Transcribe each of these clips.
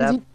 Is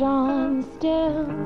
drawn still.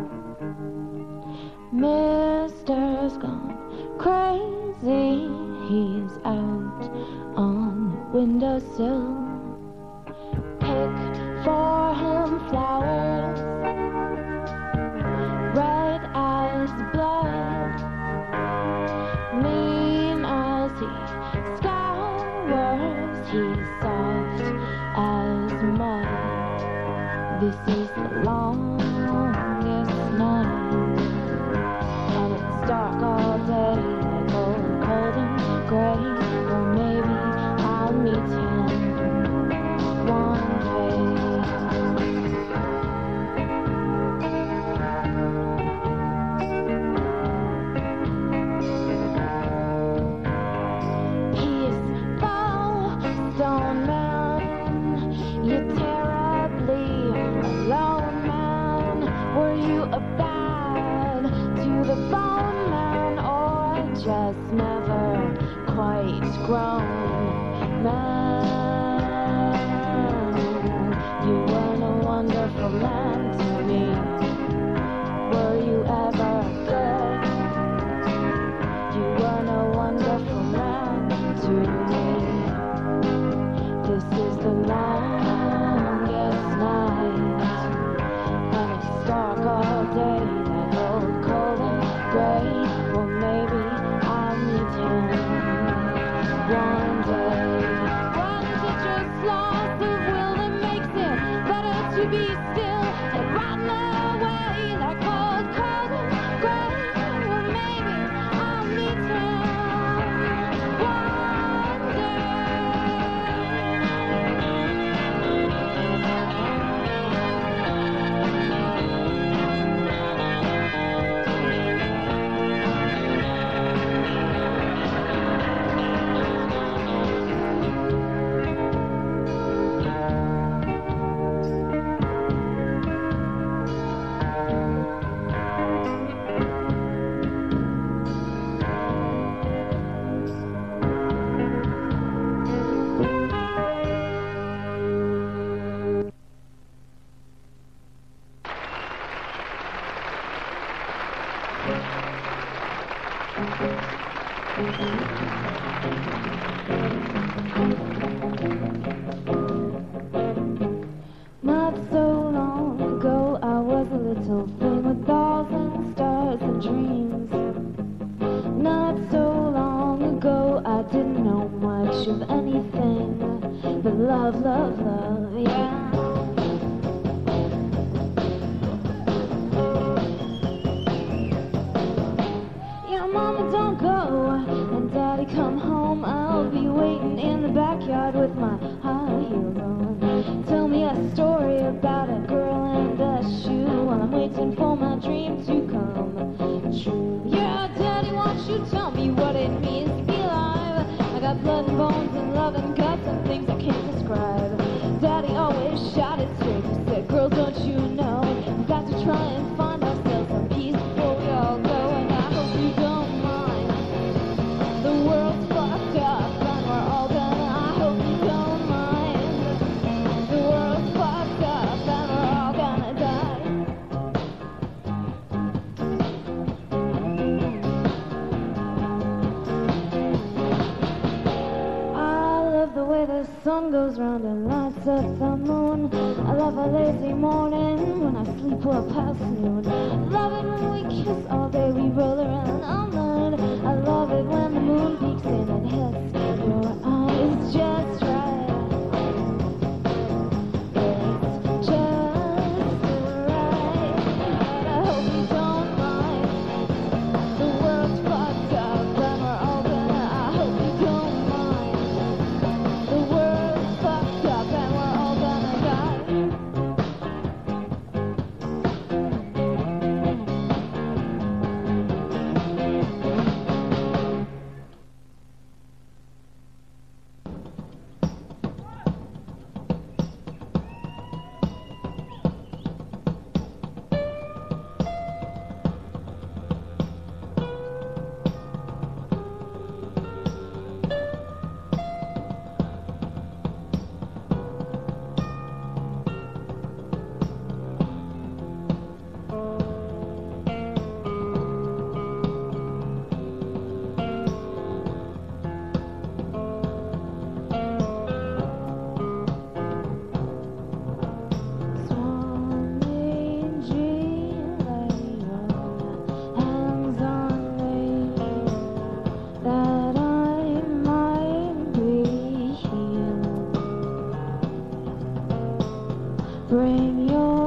in your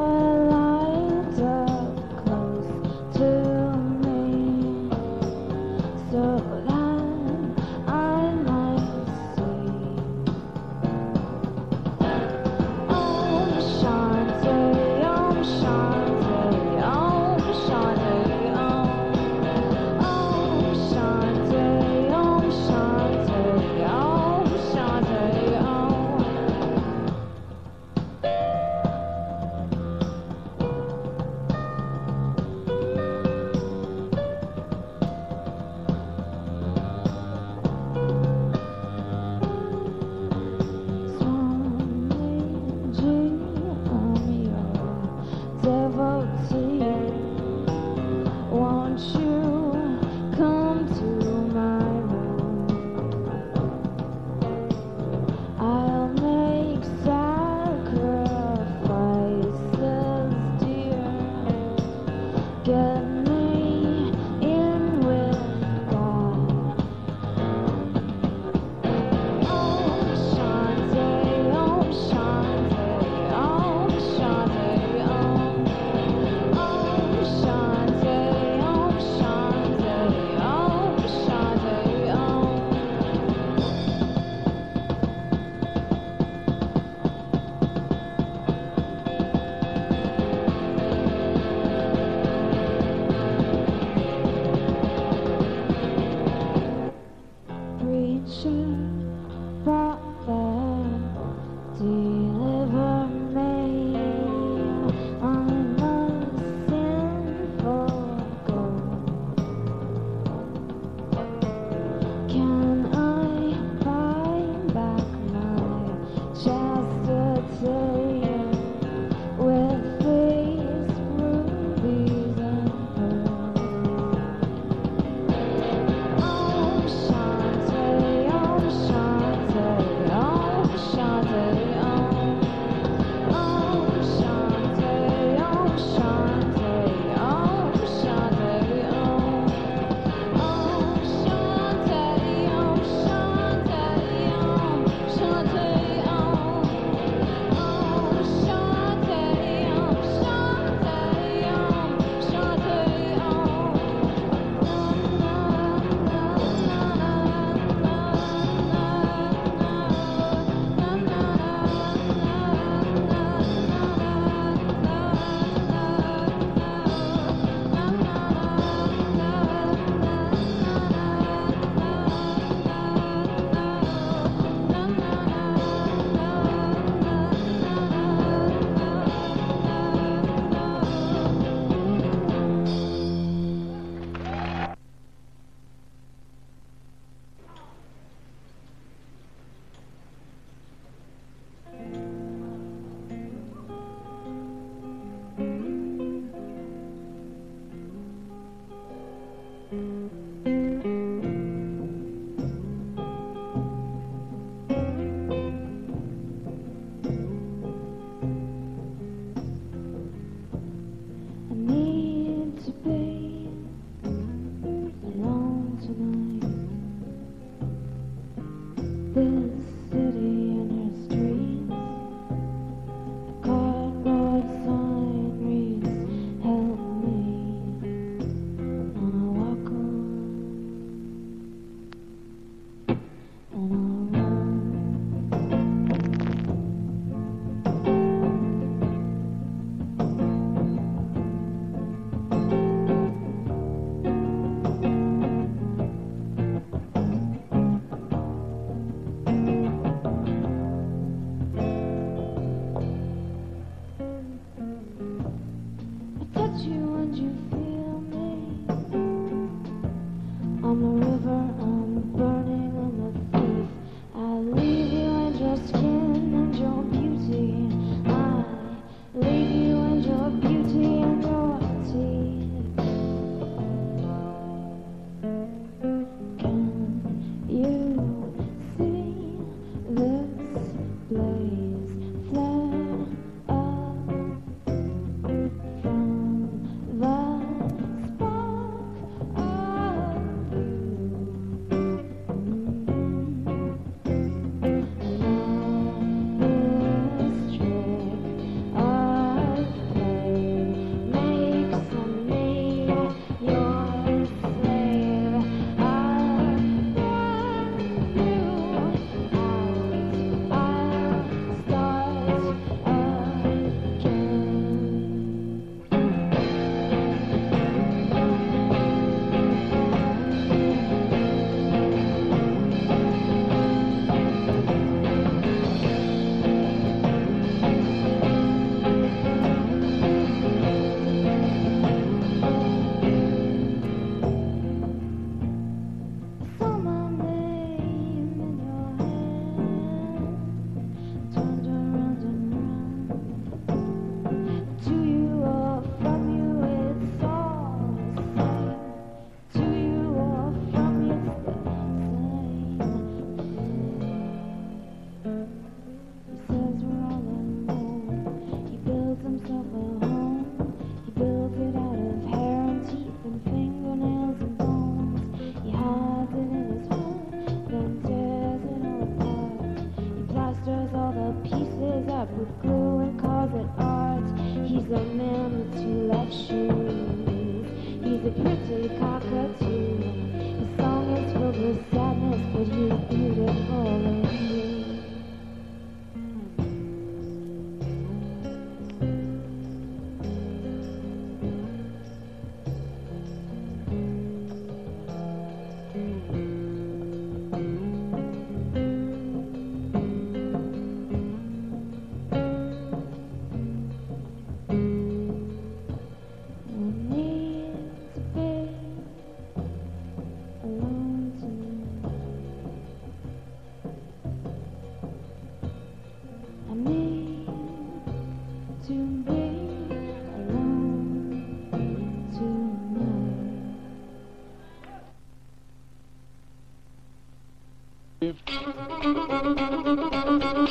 Thank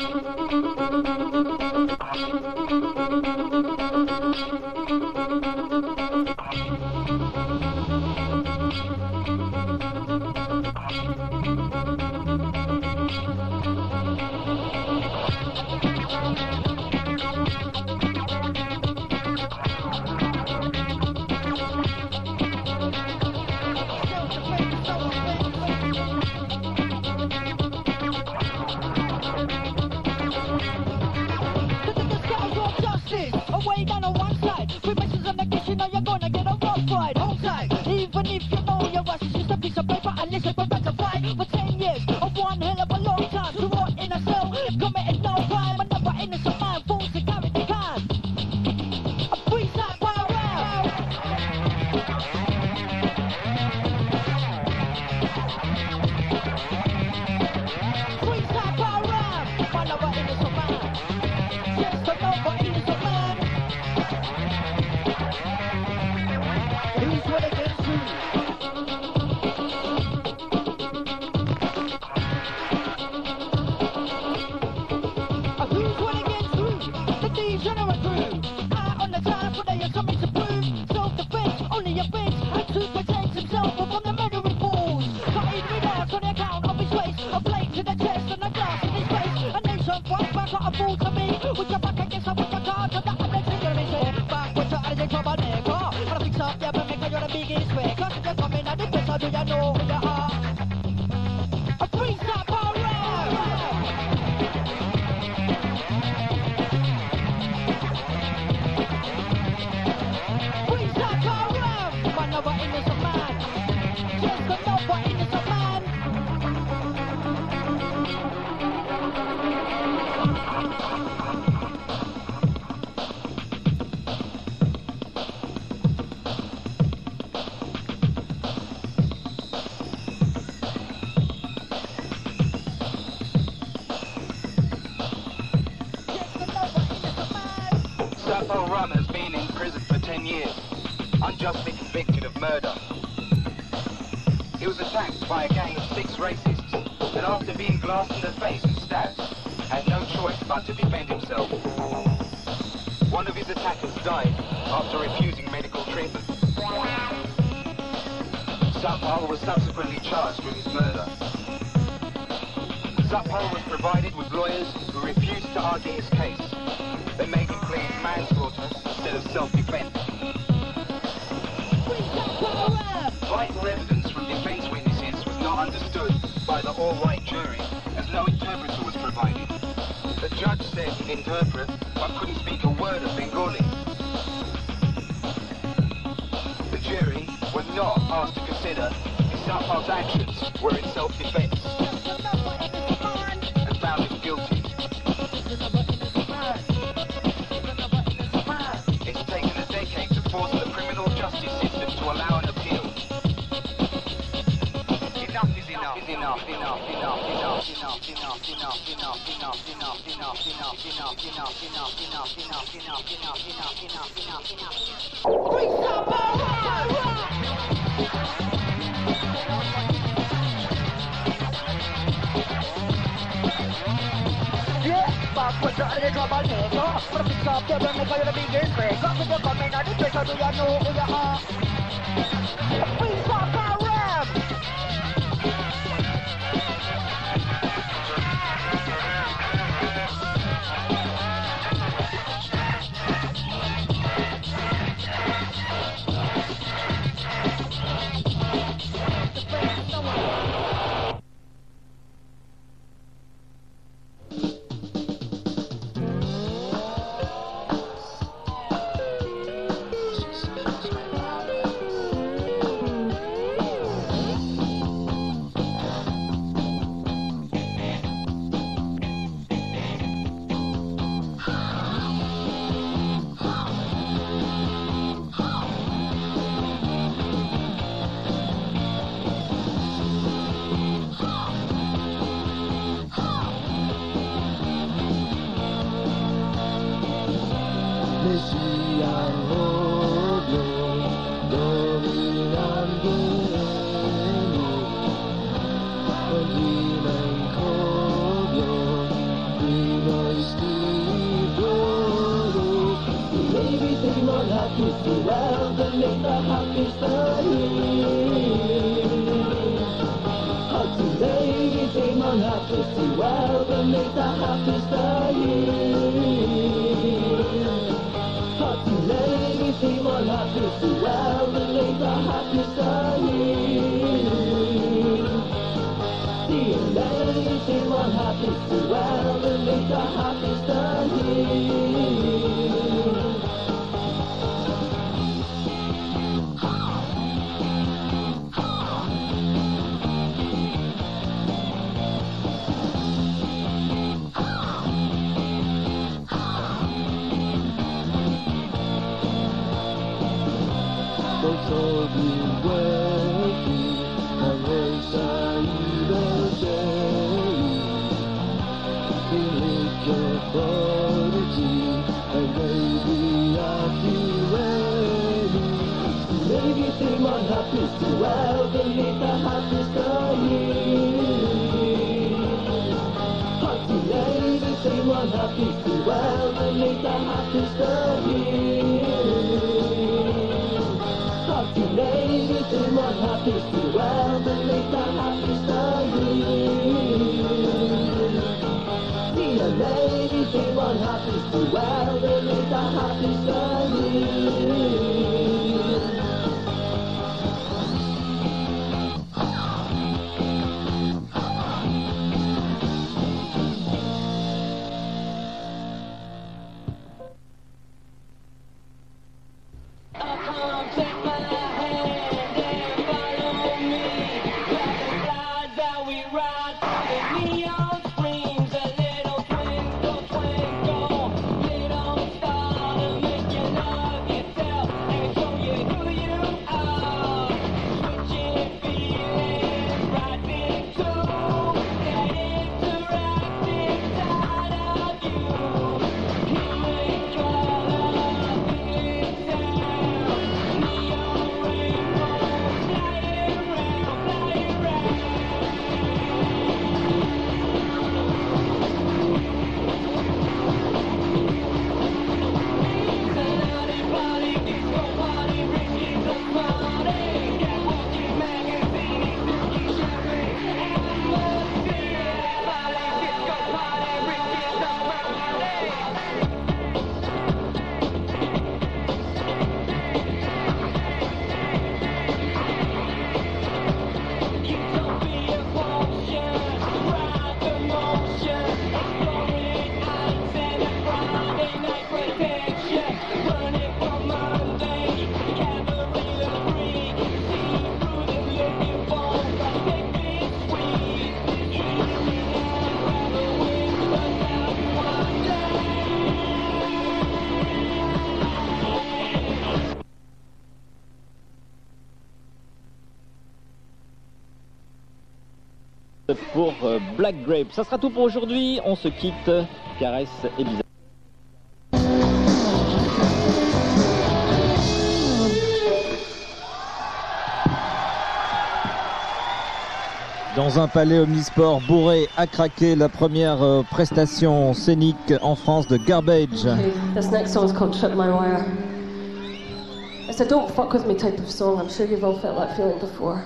you. your face. I took my Euh, Black Grape. Ça sera tout pour aujourd'hui. On se quitte. Caresse et bisous. Dans un palais omnisport bourré à craquer, la première euh, prestation scénique en France de Garbage. This next song's called Trip My Wire. It's a don't fuck with me type of song. I'm sure you've all felt that feeling before.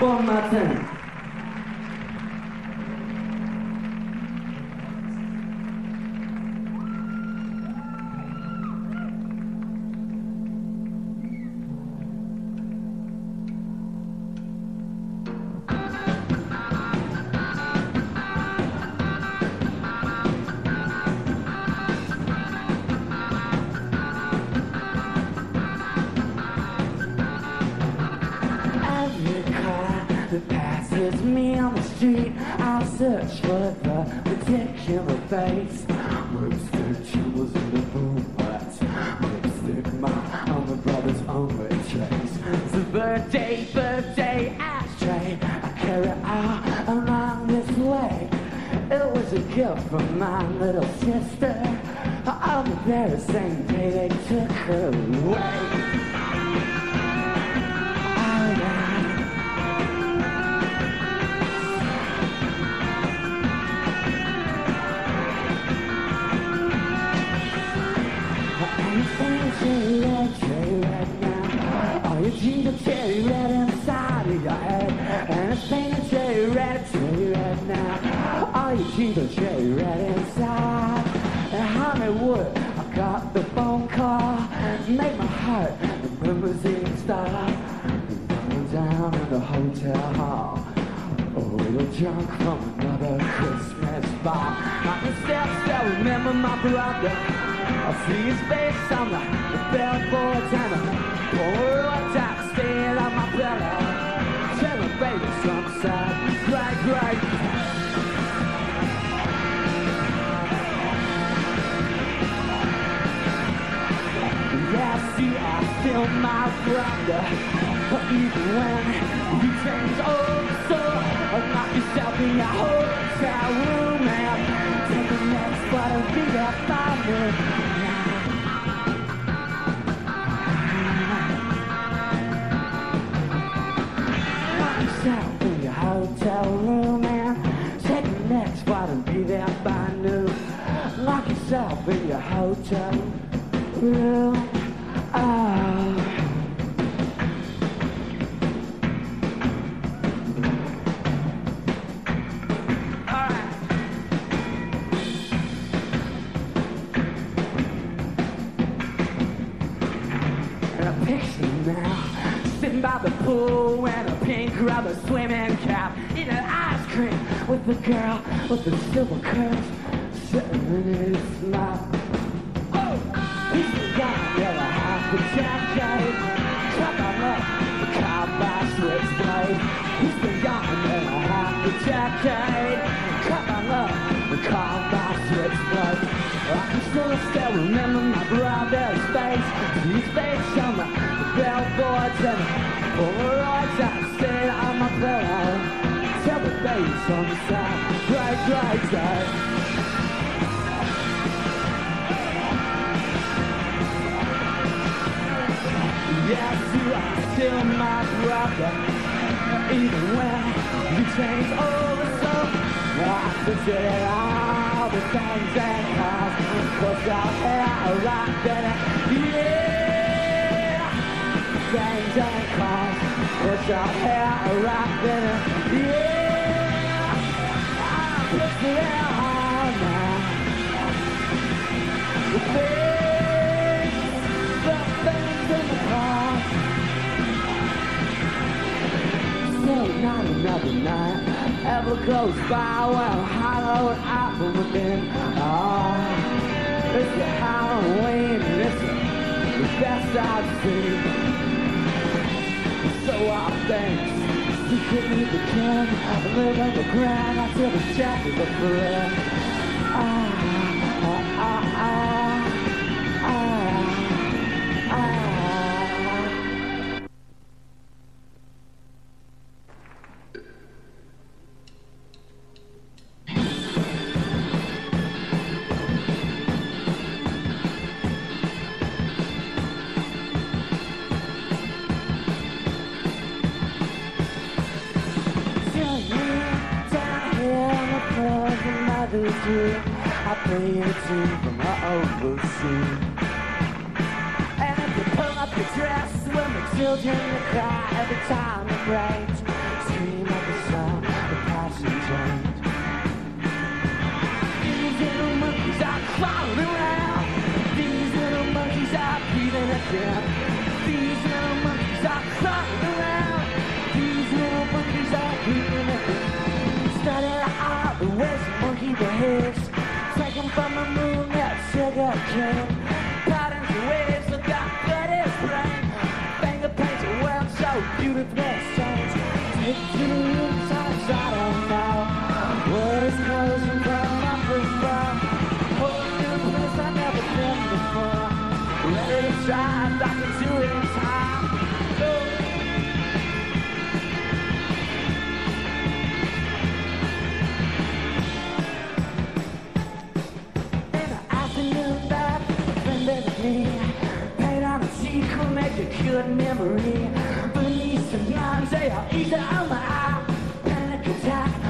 Bon matin. Swimming cap Eating ice cream with the girl with the silver curls Sitting in his lap Oh, he's the guy with a half the jacket Cut on up the car by switchblade He's the guy with a half the jacket Cut on up the car by switchblade I can still, still remember my brother's face His face on the, billboards and the Polaroids the on the side Right, right side Yes, you are still my brother Even when you change over so I consider all the things and cause Push your hair right better Yeah Things and cause Push your hair right better Yeah not another night ever goes by I'm hollowed out from within. Ah, it's Halloween, and it's the, best I've seen. So I think, secretly the king, I live on the ground I until the shadows of forever. Ah, shine back into his time. In the friend of Paint on cheek will make a good memory. Beneath some lines, they are easy on the eye. Panic attack.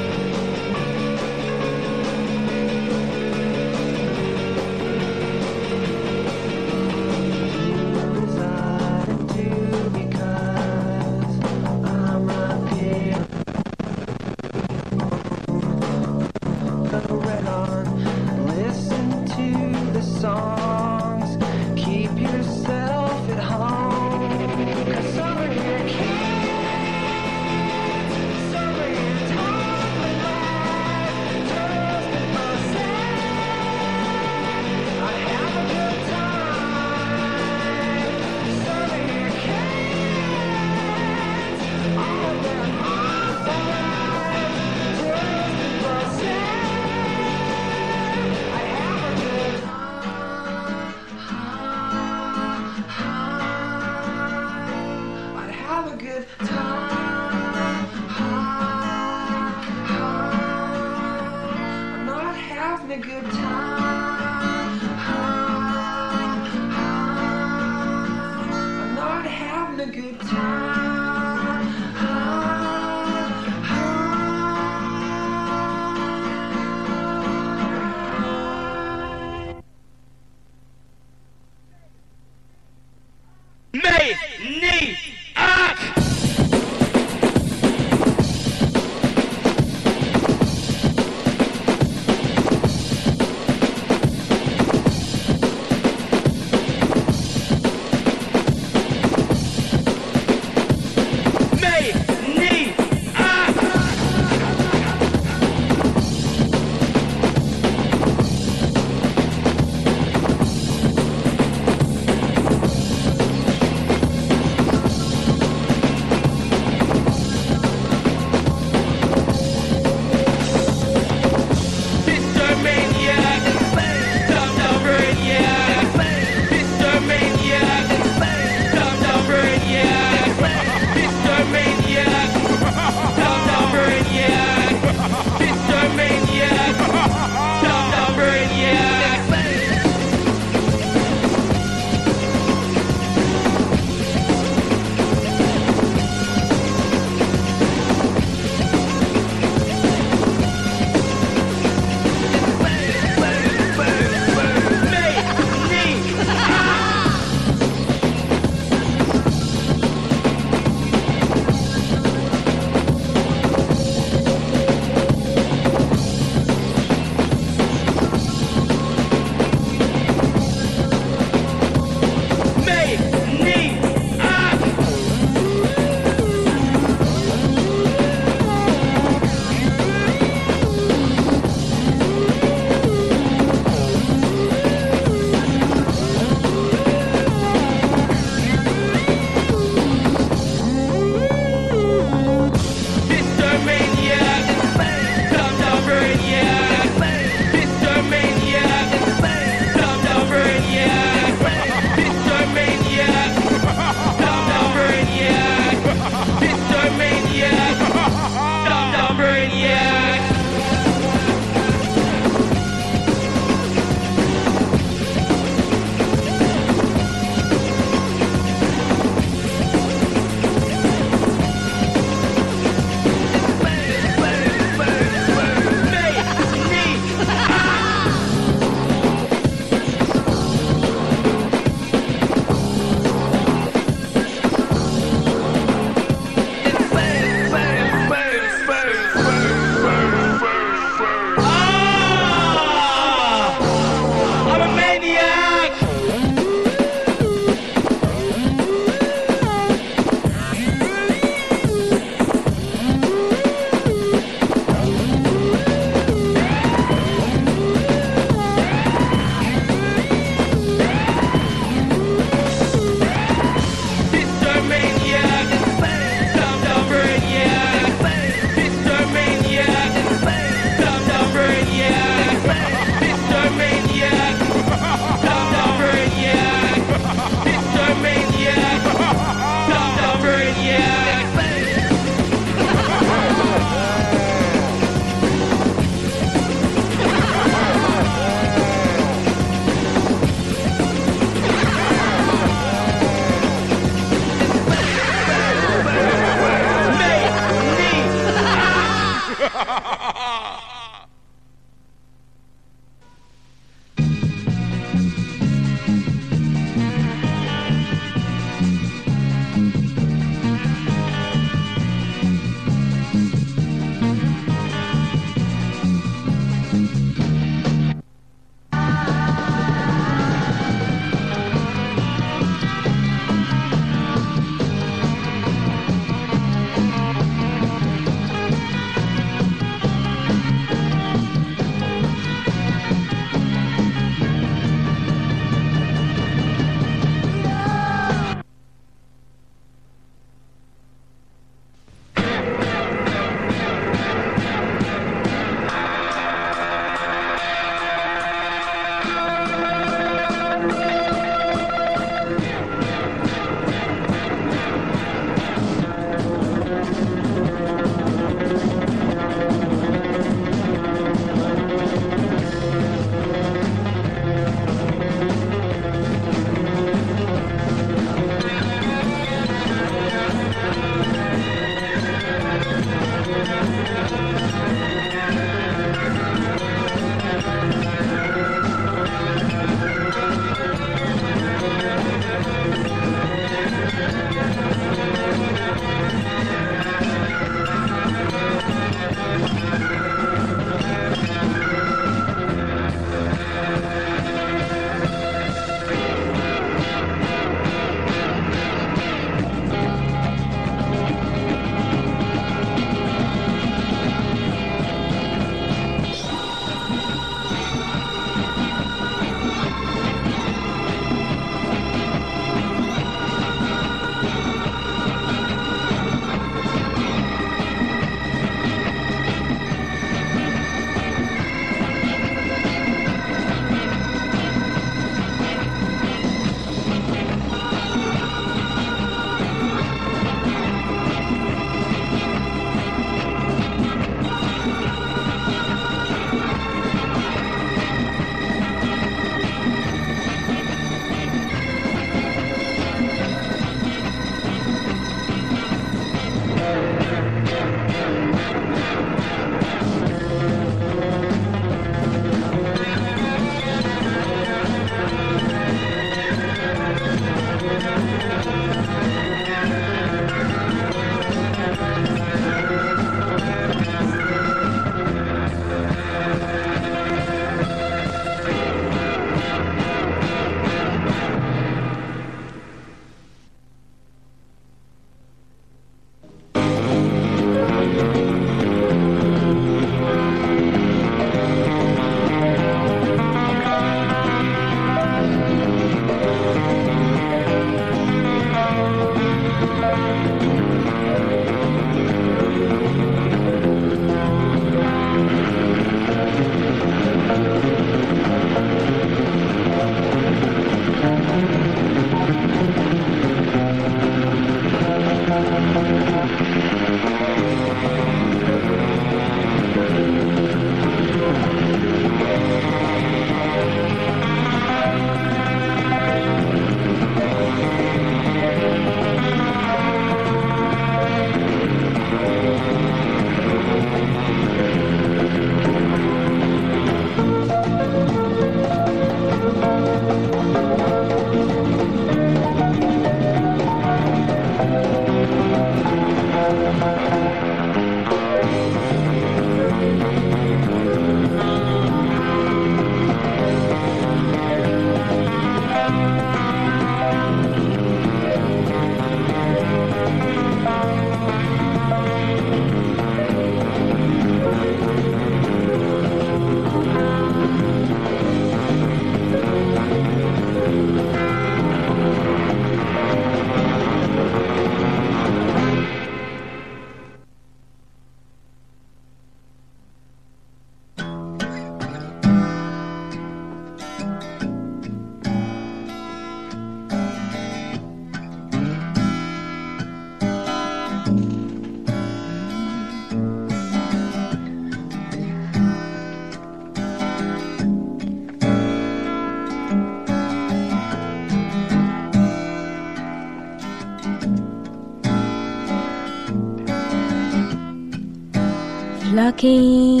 Walking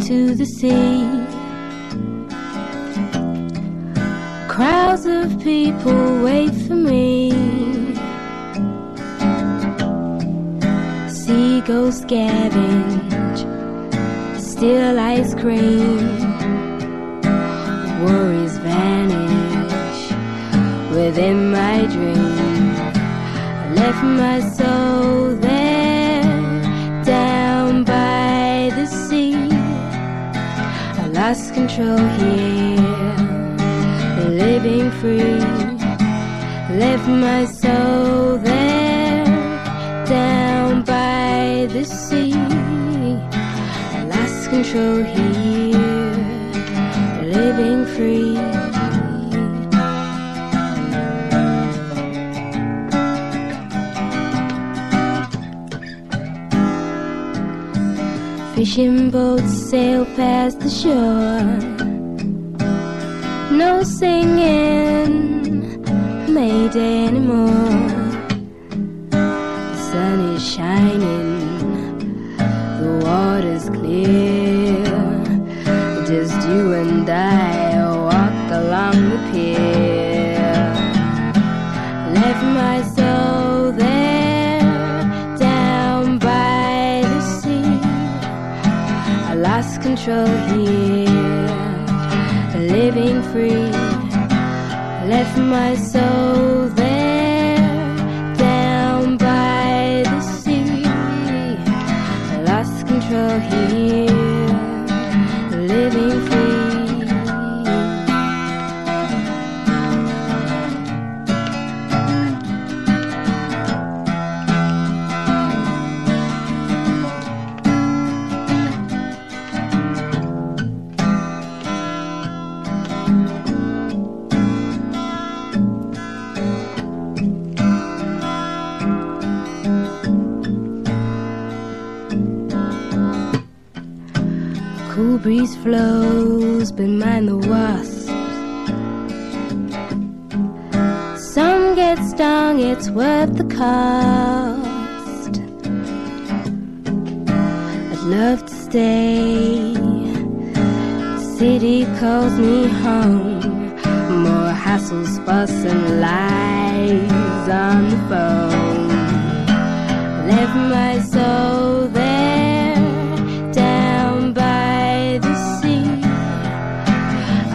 to the sea. Crowds of people wait for me. Seagulls scavenge, steal ice cream. Worries vanish within my dream. I left my soul control here, living free. Left my soul there, down by the sea. Lost control here, living free. Fishing boats sail past the shore. No singing, Mayday anymore. The sun is shining, lost here, living free. Left my soul breeze flows, but mind the wasps. Some get stung, it's worth the cost. I'd love to stay. City calls me home. More hassles, fuss, and lies on the phone. Left my soul there,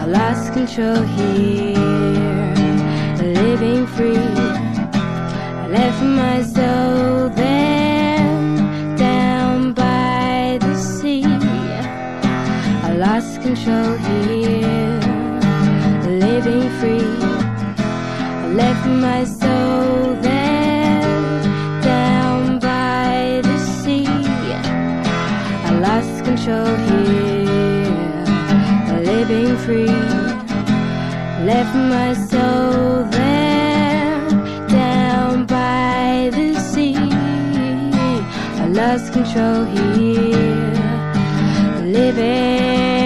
lost control here, living free. I left my soul there, down by the sea. I lost control here, living free. I left my soul there, down by the sea. I lost control here, Left my soul there, down by the sea. I lost control here, living.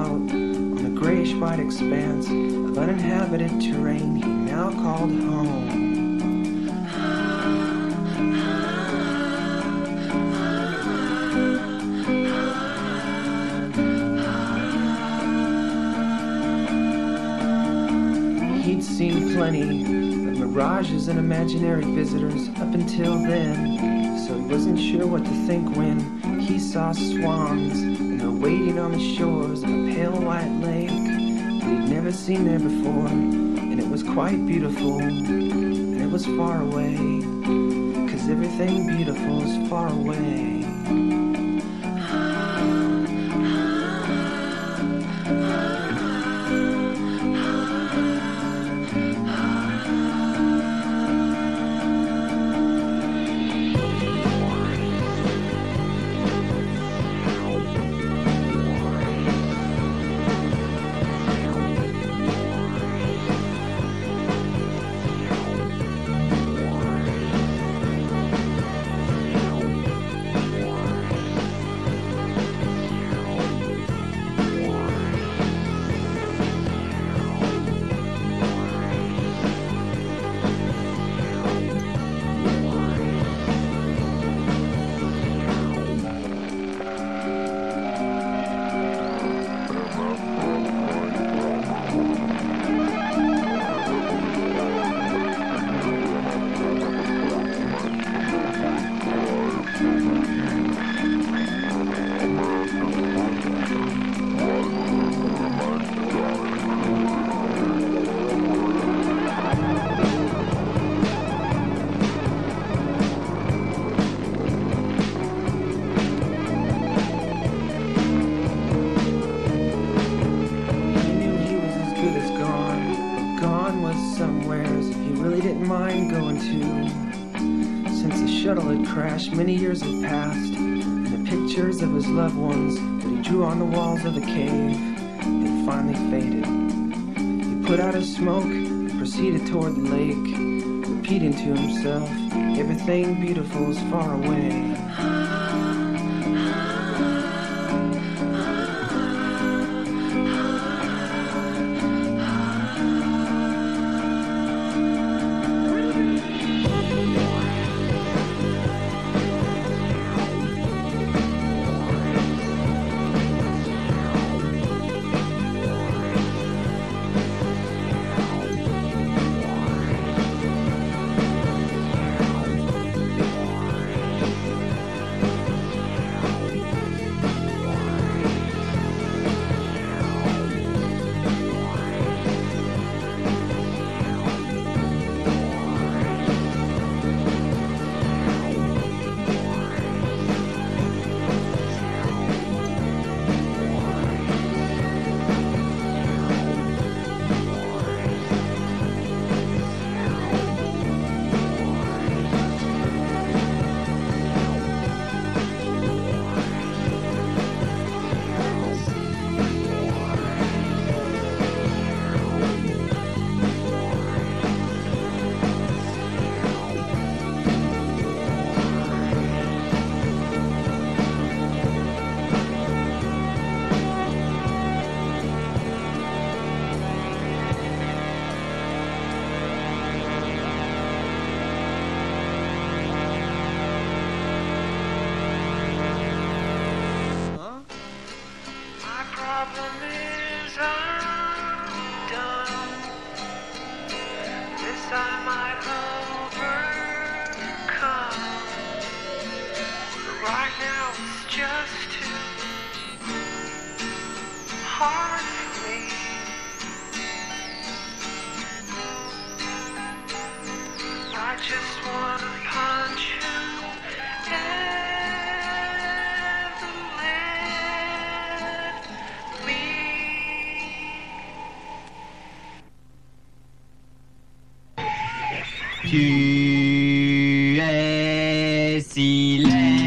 Out on the grayish white expanse of uninhabited terrain he now called home. He'd seen plenty of mirages and imaginary visitors up until then, so he wasn't sure what to think when he saw swans waiting on the shores of a pale white lake he'd never seen there before, and it was quite beautiful, and it was far away, cause everything beautiful is far away. Many years had passed, and the pictures of his loved ones that he drew on the walls of the cave had finally faded. He put out his smoke and proceeded toward the lake, repeating to himself, everything beautiful is far away. Cecilia.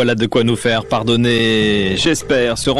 Voilà de quoi nous faire pardonner, j'espère, ce